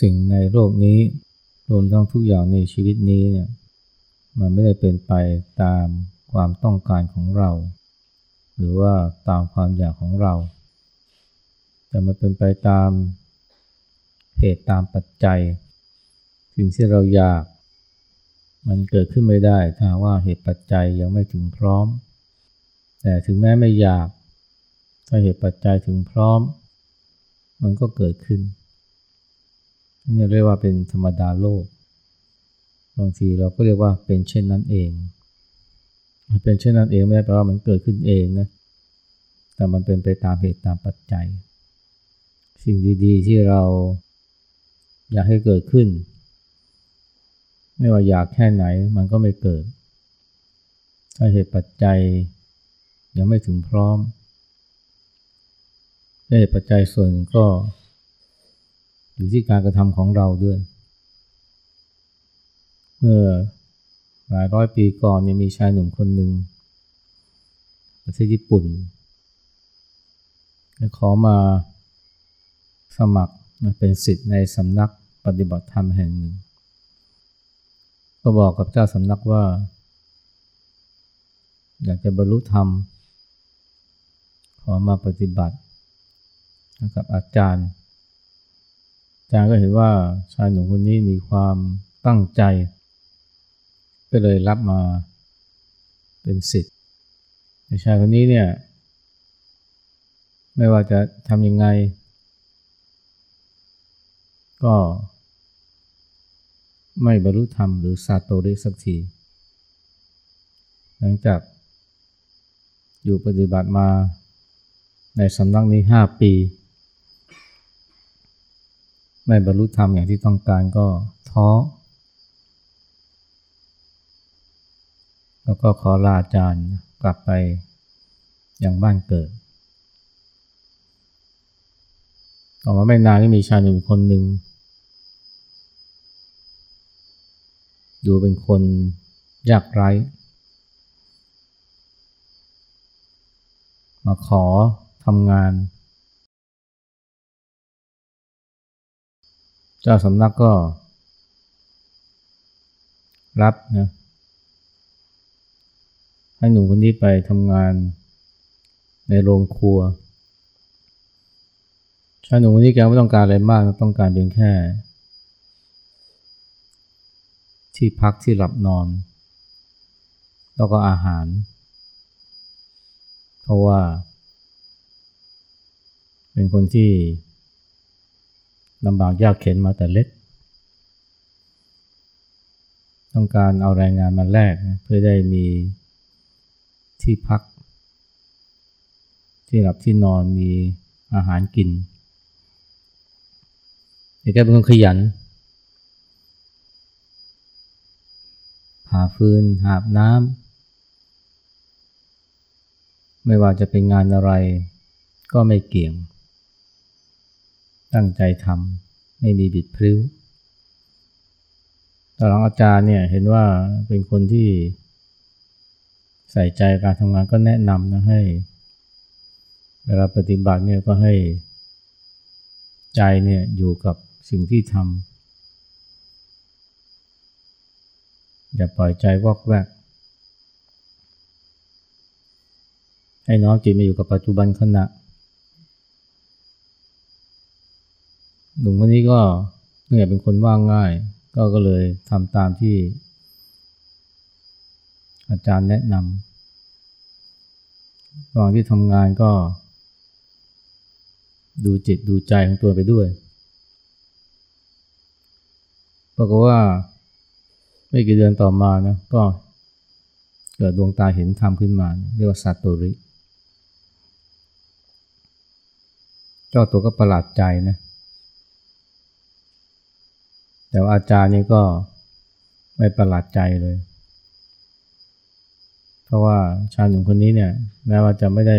สิ่งในโลกนี้รวมทั้งทุกอย่างในชีวิตนี้เนี่ยมันไม่ได้เป็นไปตามความต้องการของเรา หรือว่าตามความอยากของเรา แต่มันเป็นไปตามเหตุตามปัจจัย สิ่งที่เราอยาก มันเกิดขึ้นไม่ได้ถ้าว่าเหตุปัจจัยยังไม่ถึงพร้อม แต่ถึงแม้ไม่อยาก ถ้าเหตุปัจจัยถึงพร้อม มันก็เกิดขึ้น นี่เรียกว่าเป็นธรรมดาโลก บางทีเราก็เรียกว่าเป็นเช่นนั้นเอง เป็นเช่นนั้นเองไม่ได้แปลว่ามันเกิดขึ้นเองนะ แต่มันเป็นไปตามเหตุตามปัจจัย สิ่งดีๆ ที่เราอยากให้เกิดขึ้น ไม่ว่าอยากแค่ไหนมันก็ไม่เกิด ถ้าเหตุปัจจัยยังไม่ถึงพร้อมเหตุปัจจัยส่วนก็ อยู่ที่การกระทำของเราด้วย เมื่อหลายร้อยปีก่อนเนี่ยมีชายหนุ่มคนหนึ่งประเทศญี่ปุ่นขอมาสมัครเป็นสิทธิ์ในสำนักปฏิบัติธรรมแห่งหนึ่ง ก็บอกกับเจ้าสำนักว่า อยากจะบรรลุธรรม ขอมาปฏิบัติกับอาจารย์ จารย์ก็เห็นว่าชายหนุ่มคนนี้มีความตั้งใจ ก็เลยรับมาเป็นสิทธิ์ชายคนนี้เนี่ย ไม่ว่าจะทำยังไง ก็ไม่บรรลุธรรมหรือซาโตริสักที หลังจากอยู่ปฏิบัติมาในสำนักนี้ห้าปี ไม่บรรลุธรรมอย่างที่ต้องการก็ท้อ แล้วก็ขอลาอาจารย์กลับไปยังบ้านเกิด ต่อมาไม่นานก็มีชายหนึ่งคนหนึ่ง ดูเป็นคนยากไร้ มาขอทำงาน เจ้าสำนักก็รับนะให้หนุ่มคนนี้ไปทำงานในโรงครัวชายหนุ่มคนนี้แกไม่ต้องการอะไรมาก ต้องการเพียงแค่ ที่พักที่หลับนอน แล้วก็อาหาร เพราะว่า เป็นคนที่ ลำบากยากเข็นมาแต่เล็ก ต้องการเอาแรงงานมาแลกนะเพื่อได้มีที่พัก ที่หลับที่นอนมีอาหารกินแต่แกเป็นคนขยันหาฟืนหาบน้ำไม่ว่าจะเป็นงานอะไรก็ไม่เกี่ยง ตั้งใจทำไม่มีบิดพริ้วตอนหลังอาจารย์เนี่ยเห็นว่าเป็นคนที่ใส่ใจการทำงานก็แนะนำนะให้ เวลาปฏิบัติเนี่ยก็ให้ใจเนี่ยอยู่กับสิ่งที่ทำอย่าปล่อยใจวอกแวก ให้น้องจิตมาอยู่กับปัจจุบันขณะ หนุ่มคนนี้ก็เนื่อเป็นคนว่างง่าย ก็ก็เลยทำตามที่ อาจารย์แนะนำระหว่างที่ทำงานก็ ดูจิตดูใจของตัวไปด้วยปรากฏว่าไม่กี่เดือนต่อมานะก็เกิดดวงตาเห็นธรรมขึ้นมา เรียกว่าสัตโตริ เจ้าตัวก็ประหลาดใจนะ แต่ว่าอาจารย์นี่ก็ไม่ประหลาดใจเลย เพราะว่าชายหนุ่มคนนี้เนี่ยแม้ว่าจะไม่ได้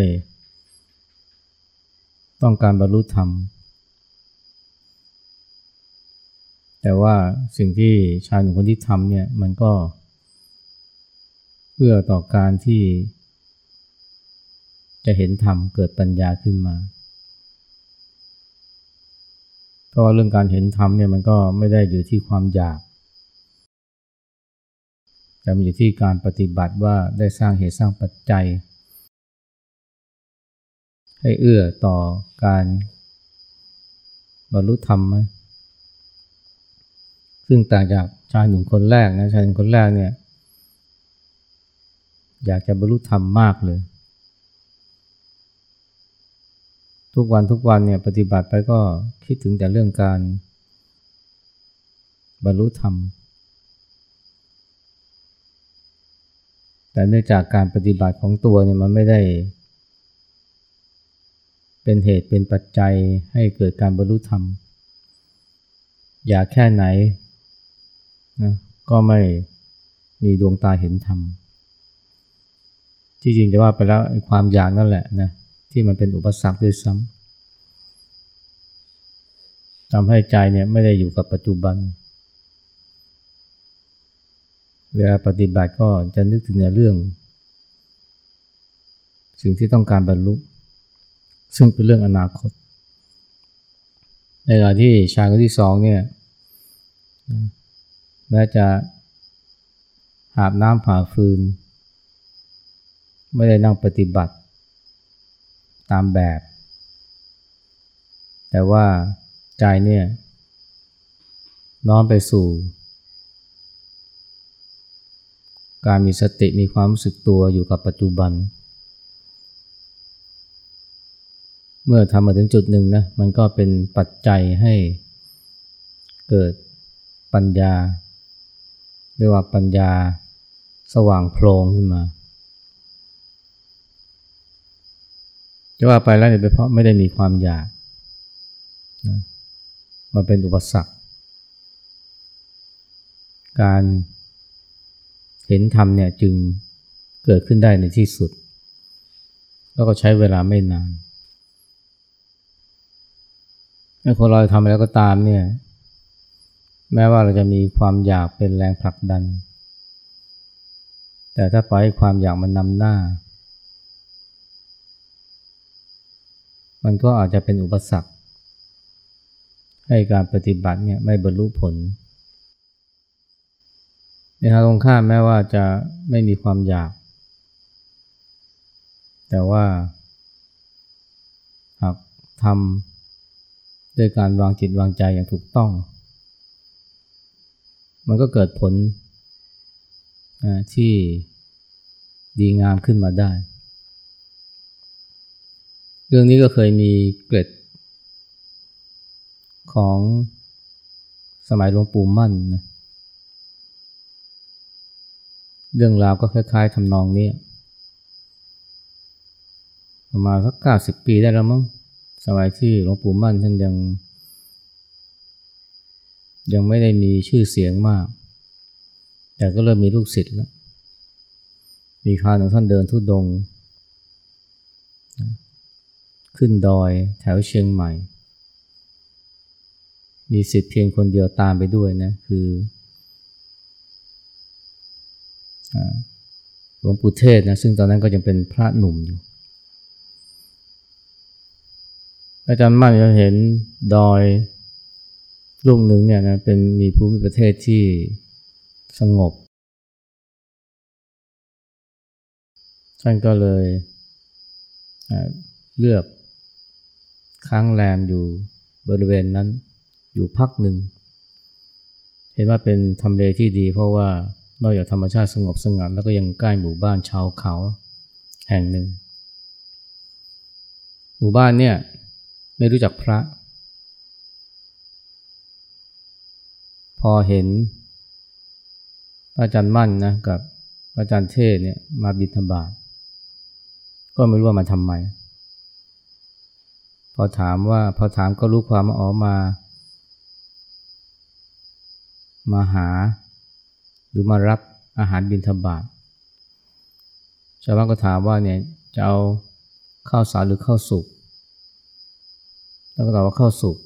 ต้องการบรรลุธรรม แต่ว่าสิ่งที่ชายหนุ่มคนที่ทำเนี่ยมันก็ เพื่อต่อการที่จะเห็นธรรมเกิดปัญญาขึ้นมา เพราะว่าเรื่องการเห็นธรรมเนี่ยมันก็ไม่ได้อยู่ที่ความอยาก แต่มันอยู่ที่การปฏิบัติว่าได้สร้างเหตุสร้างปัจจัย ให้เอื้อต่อการบรรลุธรรมไหมซึ่งต่างจากชายหนุ่มคนแรกนะชายหนุ่มคนแรกเนี่ย อยากจะบรรลุธรรมมากเลย ทุกวันทุกวันเนี่ยปฏิบัติไปก็คิดถึงแต่เรื่องการบรรลุธรรม แต่เนื่องจากการปฏิบัติของตัวเนี่ยมันไม่ได้ เป็นเหตุเป็นปัจจัยให้เกิดการบรรลุธรรม อยากแค่ไหนนะก็ไม่มีดวงตาเห็นธรรมที่จริงจะว่าไปแล้วความอยากนั่นแหละนะ ที่มันเป็นอุปสรรคด้วยซ้ำทำให้ใจเนี่ยไม่ได้อยู่กับปัจจุบัน เวลาปฏิบัติก็จะนึกถึงในเรื่อง สิ่งที่ต้องการบรรลุ ซึ่งเป็นเรื่องอนาคต ในขณะที่ชายคนที่สองเนี่ยแม้จะหาบน้ำผ่าฟืน ไม่ได้นั่งปฏิบัติ ตามแบบ แต่ว่าใจเนี่ยน้อมไปสู่ การมีสติมีความรู้สึกตัวอยู่กับปัจจุบัน เมื่อทำมาถึงจุดหนึ่งนะมันก็เป็นปัจจัยให้เกิดปัญญาเรียกว่าปัญญาสว่างโพลงขึ้นมา จะว่าไปแล้วเนี่ยเป็นเพราะไม่ได้มีความอยากนะมันเป็นอุปสรรค การเห็นธรรมเนี่ยจึงเกิดขึ้นได้ในที่สุด แล้วก็ใช้เวลาไม่นานถ้คนเราทำอะไรก็ตามเนี่ย แม้ว่าเราจะมีความอยากเป็นแรงผลักดัน แต่ถ้าปล่อยความอยากมันนำหน้า มันก็อาจจะเป็นอุปสรรค ให้การปฏิบัติเนี่ยไม่บรรลุผลในทางตรงข้ามแม้ว่าจะไม่มีความอยาก แต่ว่าหากทำด้วยการวางจิตวางใจอย่างถูกต้อง มันก็เกิดผลที่ดีงามขึ้นมาได้ เรื่องนี้ก็เคยมีเกร็ด ของสมัยหลวงปู่มั่นนะเรื่องราวก็คล้ายๆทำนองนี้ประมาณสักเก้าสิบปีได้แล้วมั้งสมัยที่หลวงปู่มั่นท่านยัง ยังไม่ได้มีชื่อเสียงมาก แต่ก็เริ่มมีลูกศิษย์แล้ว มีคราวหนึ่งท่านเดินทุดง ขึ้นดอยแถวเชียงใหม่ มีศิษย์เพียงคนเดียวตามไปด้วยนะ คือหลวงปู่เทศนะซึ่งตอนนั้นก็ยังเป็นพระหนุ่มอยู่ อาจารย์มั่นจะเห็นดอยลูกหนึ่งเนี่ยนะเป็นมีภูมิประเทศที่สงบ ท่านก็เลยเลือก ค้างแรมอยู่บริเวณนั้นอยู่พักหนึ่ง เห็นว่าเป็นทำเลที่ดีเพราะว่านอกจากธรรมชาติสงบสงัดแล้วก็ยังใกล้หมู่บ้านชาวเขาแห่งหนึ่ง หมู่บ้านเนี่ยไม่รู้จักพระ พอเห็นอาจารย์มั่นนะกับอาจารย์เทศเนี่ยมาบิณฑบาตก็ไม่รู้ว่ามาทำไม พอถามว่าพอถามก็รู้ความว่าอ๋อมา มาหา หรือมารับอาหารบิณฑบาตชาวบ้านก็ถามว่าเนี่ยจะเอาข้าวสารหรือข้าวสุกแล้วก็ตอบว่าข้าวสุก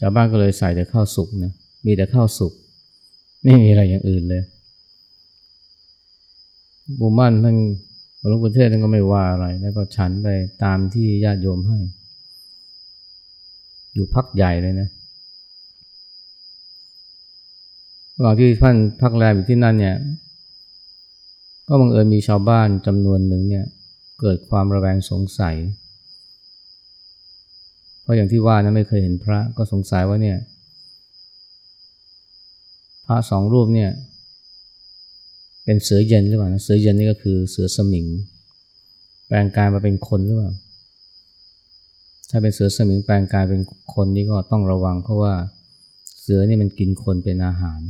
ชาวบ้านก็เลยใส่แต่ข้าวสุกนะมีแต่ข้าวสุกไม่มีอะไรอย่างอื่นเลยบุมั่นท่าน หลวงปู่เทศท่านก็ไม่ว่าอะไร แล้วก็ฉันไปตามที่ญาติโยมให้ อยู่พักใหญ่เลยนะระหว่างที่ท่านพักแรมอยู่ที่นั่นเนี่ย ก็บังเอิญมีชาวบ้านจำนวนหนึ่งเนี่ย เกิดความระแวงสงสัย เพราะอย่างที่ว่านะไม่เคยเห็นพระก็สงสัยว่าเนี่ย พระสองรูปเนี่ย เป็นเสือเย็นหรือเปล่าเสือเย็นนี่ก็คือเสือสมิง แปลงกายมาเป็นคนหรือเปล่า ถ้าเป็นเสือสมิงแปลงกายเป็นคนนี่ก็ต้องระวัง เพราะว่าเสือนี่มันกินคนเป็นอาหาร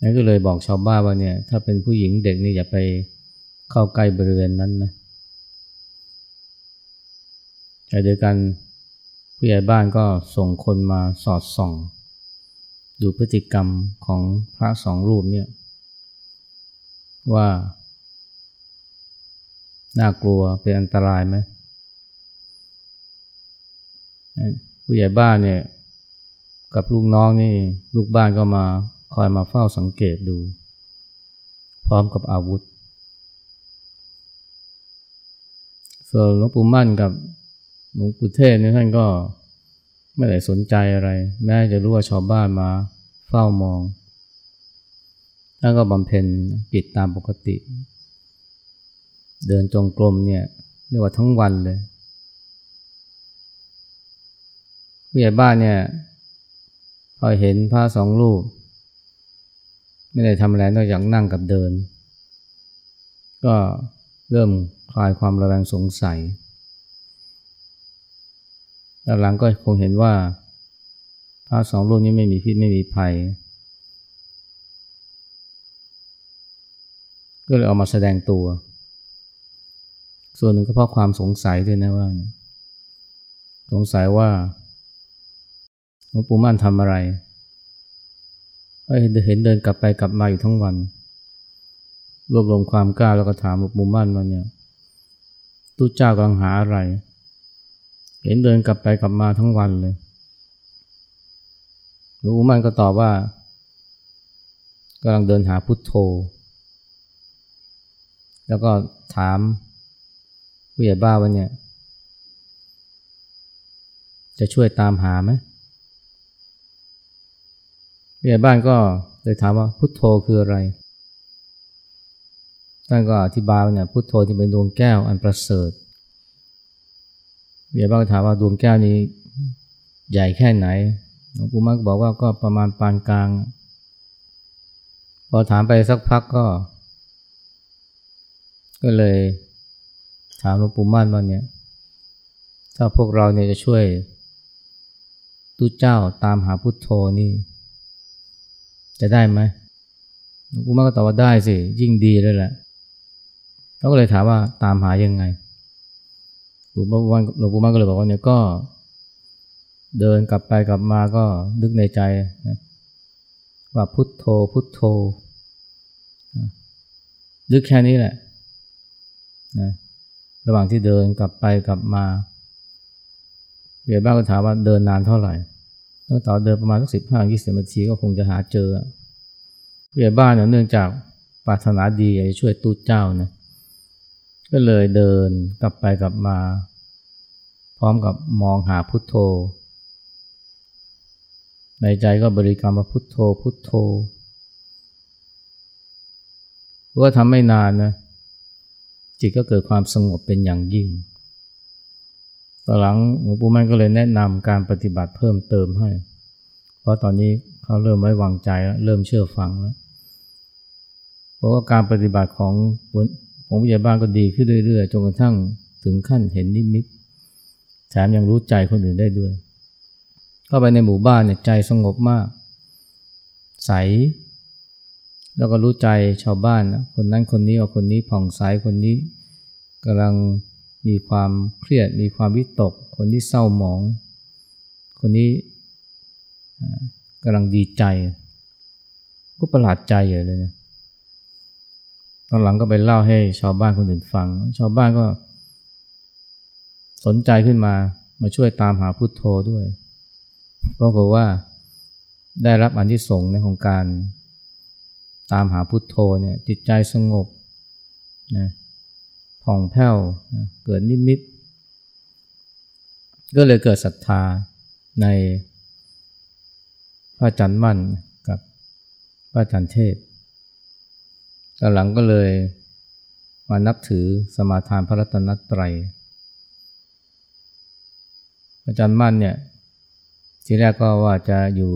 นั่นก็เลยบอกชาวบ้านว่าเนี่ยถ้าเป็นผู้หญิงเด็กนี่อย่าไปเข้าใกล้บริเวณนั้นนะแต่เดียวกันผู้ใหญ่บ้านก็ส่งคนมาสอดส่อง ดูพฤติกรรมของพระสองรูปเนี่ยว่าน่ากลัวเป็นอันตรายไหมผู้ใหญ่บ้านเนี่ยกับลูกน้องนี่ลูกบ้านก็มาคอยมาเฝ้าสังเกตดู พร้อมกับอาวุธส่วนหลวงปู่มั่นกับหลวงปู่เทศนี่ท่านก็ ไม่ได้สนใจอะไร แม้จะรู้ว่าชาวบ้านมาเฝ้ามองท่านก็บำเพ็ญกิจตามปกติ เดินจงกรมเนี่ยเรียกว่าทั้งวันเลยผู้ใหญ่บ้านเนี่ยพอเห็นพระสองรูป ไม่ได้ทำอะไรนอกจากนั่งกับเดิน ก็เริ่มคลายความระแวงสงสัย แล้วหลังก็คงเห็นว่าพระสองรูปนี้ไม่มีพิษไม่มีภัย ก็เลยออกมาแสดงตัว ส่วนหนึ่งก็เพราะความสงสัยด้วยนะว่า สงสัยว่าหลวงปู่มั่นทำอะไรเห็นเดินกลับไปกลับมาอยู่ทั้งวัน รวบรวมความกล้าแล้วก็ถามหลวงปู่มั่นว่าเนี่ยตู้เจ้ากำลังหาอะไร เห็นเดินกลับไปกลับมาทั้งวันเลยหลวงมันก็ตอบว่ากำลังเดินหาพุทโธ แล้วก็ถามผู้ใหญ่บ้าว่าเนี่ย จะช่วยตามหาไหมผู้ใหญ่บ้านก็เลยถามว่าพุทโธคืออะไร ท่านก็อธิบายว่าเนี่ยพุทโธที่เป็นดวงแก้วอันประเสริฐ ผู้ใหญ่บ้านก็ถามว่าดวงแก้วนี้ใหญ่แค่ไหนหลวงปู่มั่นก็บอกว่าก็ประมาณปานกลาง พอถามไปสักพักก็ ก็เลยถามหลวงปู่มั่นว่าเนี่ย ถ้าพวกเราเนี่ยจะช่วยตู้เจ้าตามหาพุทโธนี่ จะได้ไหมหลวงปู่มั่นก็ตอบว่าได้สิ ยิ่งดีเลยแหละเขาก็เลยถามว่าตามหายังไง หลวงปู่มั่นหลวงปู่มั่นก็เลยบอกว่าเนี่ยก็ เดินกลับไปกลับมาก็นึกในใจนะว่าพุทโธพุทโธนึกแค่นี้แหละนะระหว่างที่เดินกลับไปกลับมาเบียบ้านก็ถามว่าเดินนานเท่าไหร่ตั้งต่อเดินประมาณสักสิบห้ายี่สิบนาทีก็คงจะหาเจอผู้ใหญ่บ้านเนี่ยเนื่องจากปรารถนาดีอยากจะช่วยตู้เจ้านะ ก็เลยเดินกลับไปกลับมา พร้อมกับมองหาพุทโธ ในใจก็บริกรรมว่าพุทโธพุทโธก็ทำไม่นานนะจิตก็เกิดความสงบเป็นอย่างยิ่งต่อหลังหลวงปู่มั่นก็เลยแนะนำการปฏิบัติเพิ่มเติมให้ เพราะตอนนี้เขาเริ่มไว้วางใจแล้วเริ่มเชื่อฟังแล้ว เพราะว่าการปฏิบัติของ ของวิทยาบ้านก็ดีขึ้นเรื่อยๆจนกระทั่งถึงขั้นเห็นนิมิตแถมยังรู้ใจคนอื่นได้ด้วย เข้าไปในหมู่บ้านเนี่ยใจสงบมาก ใส แล้วก็รู้ใจชาวบ้านนะคนนั้นคนนี้เอาคนนี้ผ่องใสคนนี้กำลังมีความเครียดมีความวิตก คนที่เศร้าหมอง คนนี้กำลังดีใจ ก็ประหลาดใจใหญ่เลยนะ อนหลังก็ไปเล่าให้ชาวบ้านคนอื่นฟัง ชาวบ้านก็สนใจขึ้นมา มาช่วยตามหาพุทโธด้วยเพราะว่าได้รับอันที่ส่งในของการตามหาพุทโธเนี่ยจิตใจสงบนะผ่องแผ้วนะเกิดนิมิต ก็เลยเกิดศรัทธาในพระจันทร์มั่นกับพระจันทร์เทศ ตอนหลังก็เลยมานับถือสมาทานพระรัตนตรัยพระจันทร์มั่นเนี่ยทีแรกก็ว่าจะอยู่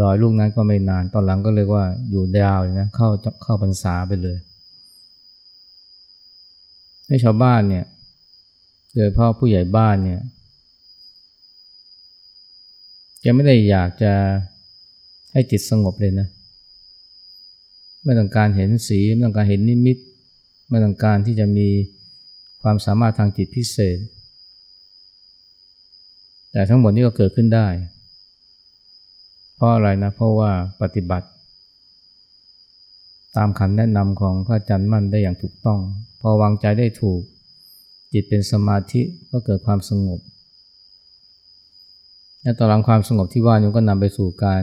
ดอยลูกนั้นก็ไม่นาน ตอนหลังก็เลยว่าอยู่ดาวนะเข้าเข้าพรรษาไปเลยให้ชาวบ้านเนี่ยโดยพ่อผู้ใหญ่บ้านเนี่ยแกไม่ได้อยากจะให้จิตสงบเลยนะ ไม่ต้องการเห็นสีไม่ต้องการเห็นนิมิต ไม่ต้องการที่จะมีความสามารถทางจิตพิเศษ แต่ทั้งหมดนี้ก็เกิดขึ้นได้ เพราะอะไรนะเพราะว่าปฏิบัติ ตามคำแนะนำของพระอาจารย์มั่นได้อย่างถูกต้อง พอวางใจได้ถูก จิตเป็นสมาธิก็เกิดความสงบและต่อหลังความสงบที่ว่านี้ก็นำไปสู่การ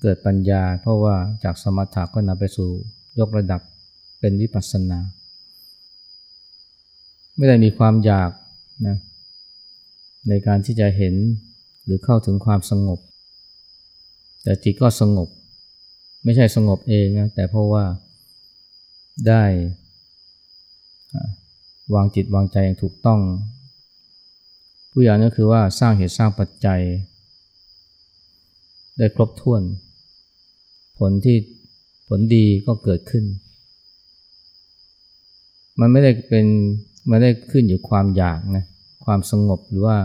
เกิดปัญญา เพราะว่าจากสมถะก็นำไปสู่ยกระดับเป็นวิปัสสนา ไม่ได้มีความอยากนะในการที่จะเห็นหรือเข้าถึงความสงบ แต่จิตก็สงบ ไม่ใช่สงบเองนะแต่เพราะว่าได้วางจิตวางใจอย่างถูกต้อง ผู้อย่างนี้คือว่าสร้างเหตุสร้างปัจจัย ได้ครบถ้วน ผลที่ผลดีก็เกิดขึ้น มันไม่ได้เป็นมันได้ขึ้นอยู่ความอยากนะความสงบหรือว่า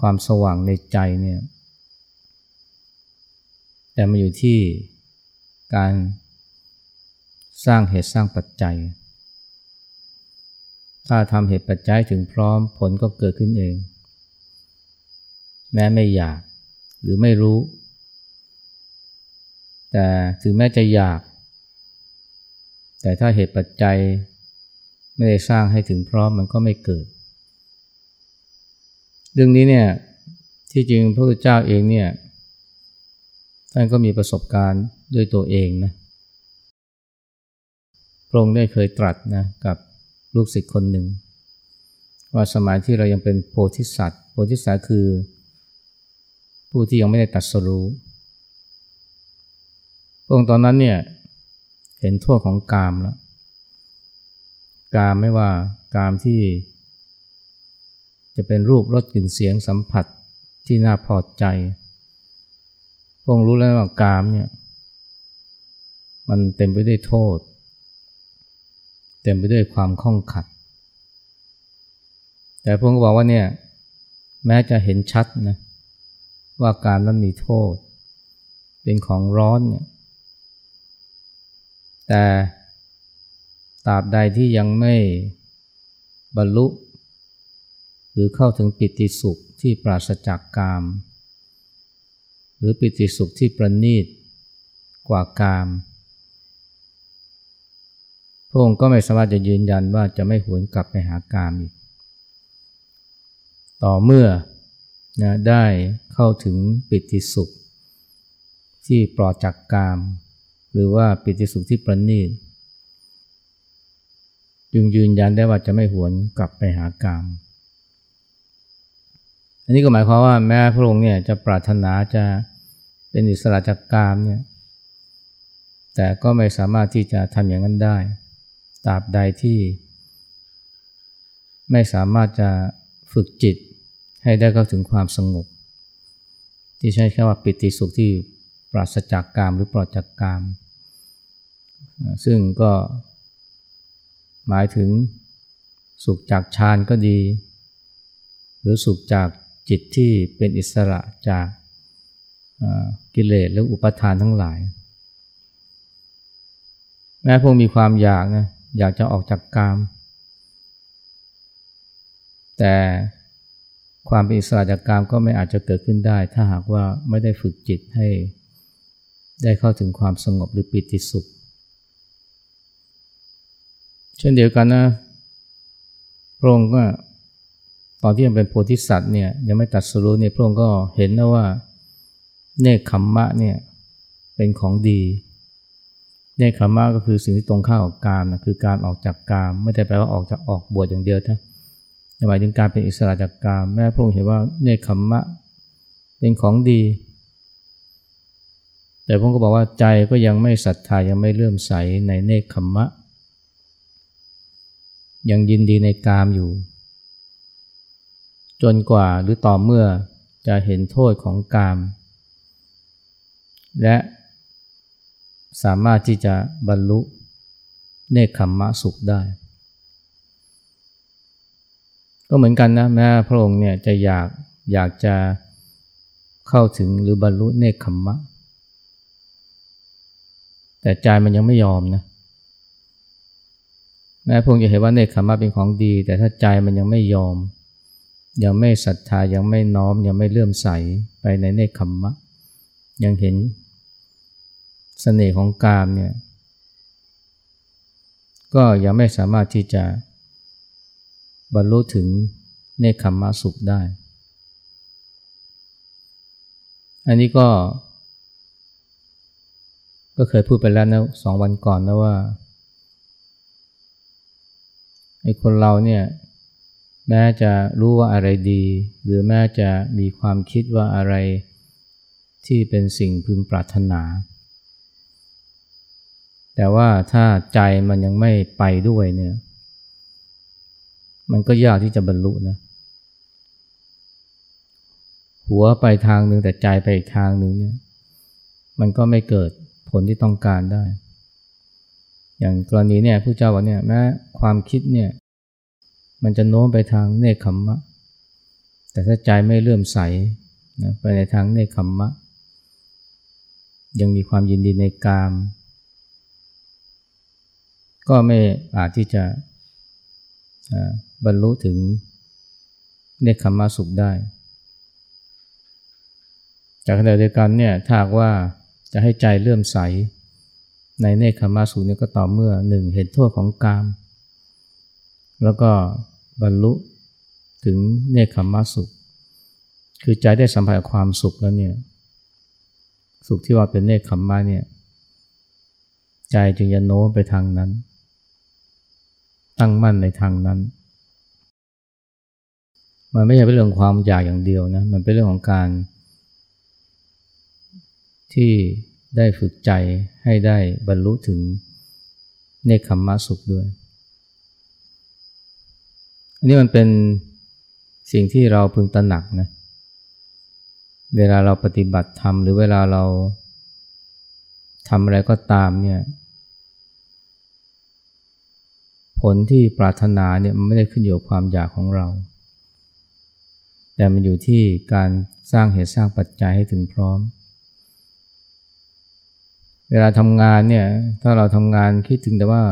ความสว่างในใจเนี่ย แต่มันอยู่ที่การสร้างเหตุสร้างปัจจัย ถ้าทำเหตุปัจจัยถึงพร้อมผลก็เกิดขึ้นเอง แม้ไม่อยากหรือไม่รู้ แต่ถึงแม้จะอยาก แต่ถ้าเหตุปัจจัยไม่ได้สร้างให้ถึงพร้อมมันก็ไม่เกิด เรื่องนี้เนี่ยที่จริงพระพุทธเจ้าเองเนี่ยท่านก็มีประสบการณ์ด้วยตัวเองนะพระองค์ได้เคยตรัสนะกับลูกศิษย์คนหนึ่ง ว่าสมัยที่เรายังเป็นโพธิสัตว์ โพธิสัตว์คือ ผู้ที่ยังไม่ได้ตัดสรู้ พระองค์ตอนนั้นเนี่ยเห็นโทษของกามแล้วกามไม่ว่ากามที่ จะเป็นรูปรสกลิ่นเสียงสัมผัสที่น่าพอใจพระองค์รู้แล้วว่ากามเนี่ยมันเต็มไปด้วยโทษ เต็มไปด้วยความข้องขัด แต่พระองค์บอกว่าเนี่ยแม้จะเห็นชัดนะว่าการนั้นมีโทษ เป็นของร้อนเนี่ย แต่ตราบใดที่ยังไม่บรรลุ หรือเข้าถึงปิติสุขที่ปราศจากกาม หรือปิติสุขที่ประณีตกว่ากามพระองค์ก็ไม่สามารถจะยืนยันว่าจะไม่หวนกลับไปหากามอีก ต่อเมื่อนะได้เข้าถึงปิติสุขที่ปลอดจากกาม หรือว่าปิติสุขที่ประณีตจึงยืนยันได้ว่าจะไม่หวนกลับไปหากาม อันนี้ก็หมายความว่าแม้พระองค์เนี่ยจะปรารถนาจะเป็นอิสระจากกามเนี่ย แต่ก็ไม่สามารถที่จะทำอย่างนั้นได้ ตราบใดที่ ไม่สามารถจะฝึกจิตให้ได้เข้าถึงความสงบ ที่ใช้แค่ว่าปิติสุขที่ปราศจากกามหรือปลอดจากกาม ซึ่งก็หมายถึงสุขจากฌานก็ดี หรือสุขจากจิตที่เป็นอิสระจากกิเลสหรืออุปทานทั้งหลาย แม้พวกมีความอยากนะอยากจะออกจากกาม แต่ความเป็นอิสระจากกามก็ไม่อาจจะเกิดขึ้นได้ ถ้าหากว่าไม่ได้ฝึกจิตให้ได้เข้าถึงความสงบหรือปิติสุข เช่นเดียวกันนะพระองค์ก็ตอนที่ยังเป็นโพธิสัตว์เนี่ยยังไม่ตัดสรุเนี่ยพระองค์ก็เห็นนะว่าเนคขมมะเนี่ยเป็นของดีเนคขมะก็คือสิ่งที่ตรงข้ามกับกามนะคือการออกจากกาม ไม่ได้แปลว่าออกจากออกบวชอย่างเดียวนะหมายถึงการเป็นอิสระจากกาม แม่พระองค์เห็นว่าเนคขมมะเป็นของดี แต่พระองค์ก็บอกว่าใจก็ยังไม่ศรัทธายังไม่เลื่อมใสในเนคขมมะ ยังยินดีในกามอยู่ จนกว่าหรือต่อเมื่อจะเห็นโทษของกาม และสามารถที่จะบรรลุเนคขมมะสุขได้ ก็เหมือนกันนะแม้พระองค์เนี่ยจะอยากอยากจะเข้าถึงหรือบรรลุเนคขมมะ แต่ใจมันยังไม่ยอมนะ แม้พระองค์จะเห็นว่าเนคขมมะเป็นของดี แต่ถ้าใจมันยังไม่ยอม ยังไม่ศรัทธายังไม่น้อม ยังไม่เลื่อมใสไปในเนคขมมะยังเห็นเสน่ห์ของกามเนี่ยก็ยังไม่สามารถที่จะบรรลุถึงเนคขมมะสุขได้ อันนี้ก็ ก็เคยพูดไปแล้วนะสองวันก่อนนะว่า ไอ้คนเราเนี่ยแม้จะรู้ว่าอะไรดี หรือแม้จะมีความคิดว่าอะไรที่เป็นสิ่งพึงปรารถนา แต่ว่าถ้าใจมันยังไม่ไปด้วยเนี่ย มันก็ยากที่จะบรรลุนะ หัวไปทางหนึ่งแต่ใจไปอีกทางหนึ่งเนี่ย มันก็ไม่เกิดผลที่ต้องการได้ อย่างกรณีเนี่ยผู้เจ้าบอกเนี่ยแม้ความคิดเนี่ยมันจะโน้มไปทางเนคขมมะ แต่ถ้าใจไม่เลื่อมใสนะไปในทางเนคขมมะ ยังมีความยินดีในกาม ก็ไม่อาจที่จะบรรลุถึงเนคขมมาสุขได้ จากขณะเดียวกันเนี่ยถ้าว่าจะให้ใจเลื่อมใส ในเนคขมาสุนี่ก็ต่อเมื่อหนึ่งเห็นโทษของกาม แล้วก็บรรลุถึงเนคขมาสุข คือใจได้สัมผัสความสุขแล้วเนี่ยสุขที่ว่าเป็นเนคขมมาเนี่ยใจจึงจะโน้มไปทางนั้น ตั้งมั่นในทางนั้น มันไม่ใช่เป็นเรื่องความอยากอย่างเดียวนะมันเป็นเรื่องของการที่ ได้ฝึกใจให้ได้บรรลุถึงเนคขมมะสุขด้วย อันนี้มันเป็นสิ่งที่เราพึงตระหนักนะ เวลาเราปฏิบัติธรรมหรือเวลาเราทำอะไรก็ตามเนี่ย ผลที่ปรารถนาเนี่ยมันไม่ได้ขึ้นอยู่กับความอยากของเรา แต่มันอยู่ที่การสร้างเหตุสร้างปัจจัยให้ถึงพร้อม เวลาทำงานเนี่ยถ้าเราทำงานคิดถึงแต่ว่า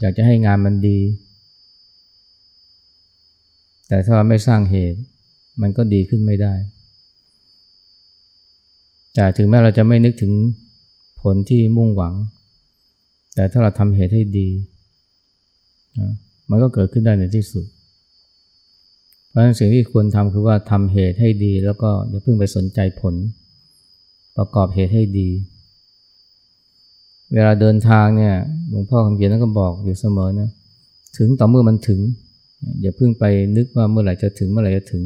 อยากจะให้งานมันดี แต่ถ้าเราไม่สร้างเหตุ มันก็ดีขึ้นไม่ได้แต่ถึงแม้เราจะไม่นึกถึงผลที่มุ่งหวัง แต่ถ้าเราทำเหตุให้ดี มันก็เกิดขึ้นได้ในที่สุด เพราะฉะนั้นสิ่งที่ควรทำคือว่าทำเหตุให้ดี แล้วก็อย่าเพิ่งไปสนใจผล ประกอบเหตุให้ดี เวลาเดินทางเนี่ยหลวงพ่อคำเขียนนั่นก็บอกอยู่เสมอนะถึงต่อเมื่อมันถึง อย่าเพิ่งไปนึกว่าเมื่อไหร่จะถึงเมื่อไหร่จะถึง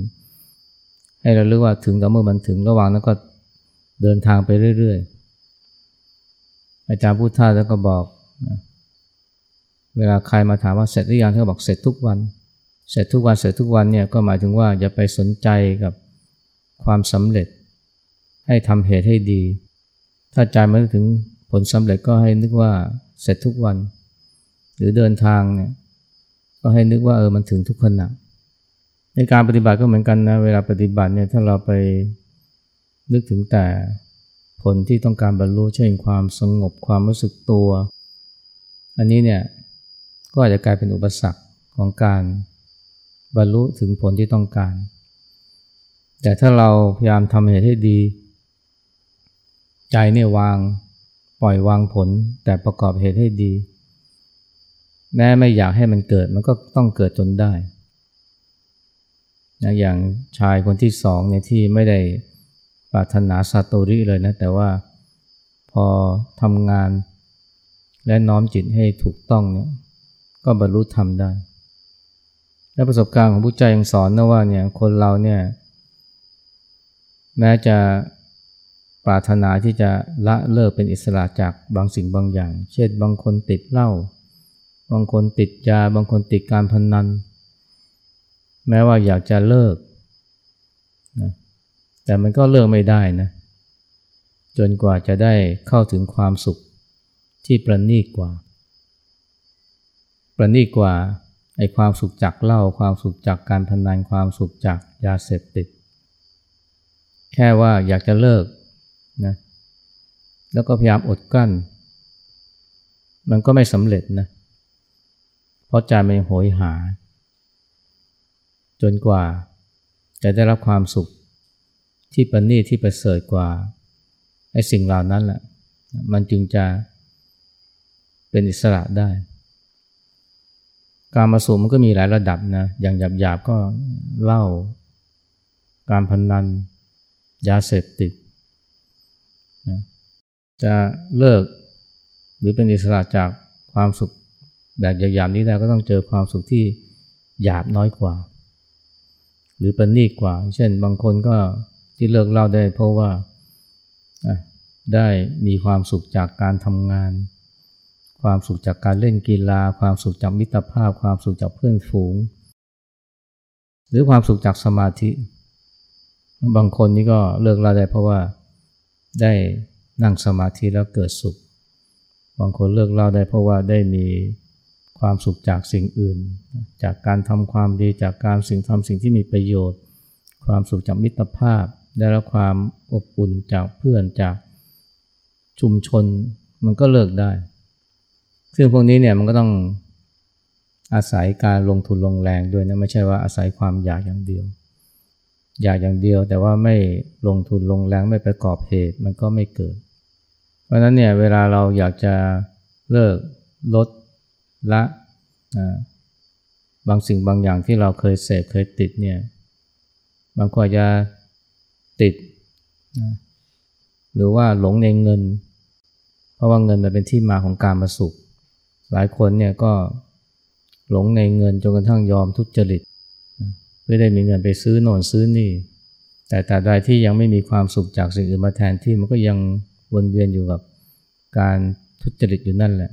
ให้เราเลือกว่าถึงต่อเมื่อมันถึงระหว่างนั้นก็เดินทางไปเรื่อยๆ อาจารย์พุทธาแล้วก็บอกนะเวลาใครมาถามว่าเสร็จหรือยังท่านบอกเสร็จทุกวัน เสร็จทุกวันเสร็จทุกวันเนี่ยก็หมายถึงว่าอย่าไปสนใจกับความสำเร็จ ให้ทำเหตุให้ดี ถ้าใจมันถึง ผลสำเร็จก็ให้นึกว่าเสร็จทุกวัน หรือเดินทางเนี่ยก็ให้นึกว่าเออมันถึงทุกขณะในการปฏิบัติก็เหมือนกันนะเวลาปฏิบัติเนี่ยถ้าเราไปนึกถึงแต่ผลที่ต้องการบรรลุเช่นความสงบความรู้สึกตัว อันนี้เนี่ยก็อาจจะกลายเป็นอุปสรรคของการบรรลุถึงผลที่ต้องการ แต่ถ้าเราพยายามทำเหตุให้ดี ใจเนี่ยวาง ปล่อยวางผลแต่ประกอบเหตุให้ดี แม้ไม่อยากให้มันเกิดมันก็ต้องเกิดจนได้นะอย่างชายคนที่สองเนี่ยที่ไม่ได้ปรารถนาซาโตริเลยนะ แต่ว่าพอทำงานและน้อมจิตให้ถูกต้องเนี่ยก็บรรลุธรรมได้ และประสบการณ์ของผู้ใจยังสอนนะว่าเนี่ยคนเราเนี่ยแม้จะ ปรารถนาที่จะละเลิกเป็นอิสระจากบางสิ่งบางอย่าง เช่นบางคนติดเหล้า บางคนติดยา บางคนติดการพนนัน แม้ว่าอยากจะเลิกนะแต่มันก็เลิกไม่ได้นะ จนกว่าจะได้เข้าถึงความสุขที่ประณีตกว่า ประณีตกว่าไอ้ความสุขจากเหล้า ความสุขจากการพนัน ความสุขจากยาเสพติด แค่ว่าอยากจะเลิก นะแล้วก็พยายามอดกั้น มันก็ไม่สำเร็จนะเพราะใจมันโหยหา จนกว่าจะได้รับความสุขที่ประณีตที่ประเสริฐกว่าไอ้สิ่งเหล่านั้นแหละมันจึงจะเป็นอิสระได้ การมาสูบมันก็มีหลายระดับนะ อย่างหยาบๆก็เล้าการพนนัน ยาเสพติด จะเลิกหรือเป็นอิสระจากความสุขแบบหยาบๆนี้ได้ก็ต้องเจอความสุขที่หยาบน้อยกว่า หรือประณีตกว่า เช่นบางคนก็ที่เลิกเล้าได้เพราะว่าได้มีความสุขจากการทำงาน ความสุขจากการเล่นกีฬา ความสุขจากมิตรภาพ ความสุขจากเพื่อนฝูง หรือความสุขจากสมาธิ บางคนนี่ก็เลิกเล้าได้เพราะว่าได้ นั่งสมาธิแล้วเกิดสุข บางคนเลิกเล้าได้เพราะว่าได้มีความสุขจากสิ่งอื่น จากการทำความดีจากการสิ่งทำสิ่งที่มีประโยชน์ ความสุขจากมิตรภาพ ได้รับความอบอุ่นจากเพื่อนจากชุมชนมันก็เลิกได้ ซึ่งพวกนี้เนี่ยมันก็ต้องอาศัยการลงทุนลงแรงด้วยนะไม่ใช่ว่าอาศัยความอยากอย่างเดียว อยากอย่างเดียวแต่ว่าไม่ลงทุนลงแรงไม่ประกอบเหตุมันก็ไม่เกิด เพราะนั้นเนี่ยเวลาเราอยากจะเลิกลดละบางสิ่งบางอย่างที่เราเคยเสพเคยติดเนี่ยบางคนจะติดนะหรือว่าหลงในเงิน เพราะว่าเงินมันเป็นที่มาของการมาสุข หลายคนเนี่ยก็หลงในเงินจนกระทั่งยอมทุจริตเพื่อได้มีเงินไปซื้อโน่นซื้อนี่ แต่แต่ใดที่ยังไม่มีความสุขจากสิ่งอื่นมาแทนที่มันก็ยัง วนเวียนอยู่กับการทุจริตอยู่นั่นแหละ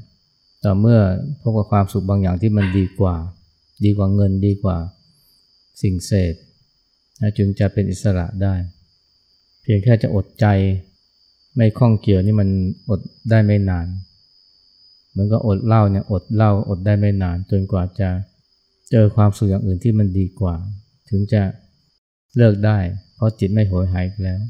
แต่เมื่อพบกับความสุขบางอย่างที่มันดีกว่า ดีกว่าเงินดีกว่าสิ่งเสพจึงจะเป็นอิสระได้ เพียงแค่จะอดใจไม่คล้องเกี่ยวนี่มันอดได้ไม่นาน เหมือนกับอดเหล้าเนี่ยอดเหล้าอดได้ไม่นาน จนกว่าจะเจอความสุขอย่างอื่นที่มันดีกว่า ถึงจะเลิกได้ เพราะจิตไม่โหยหายแล้ว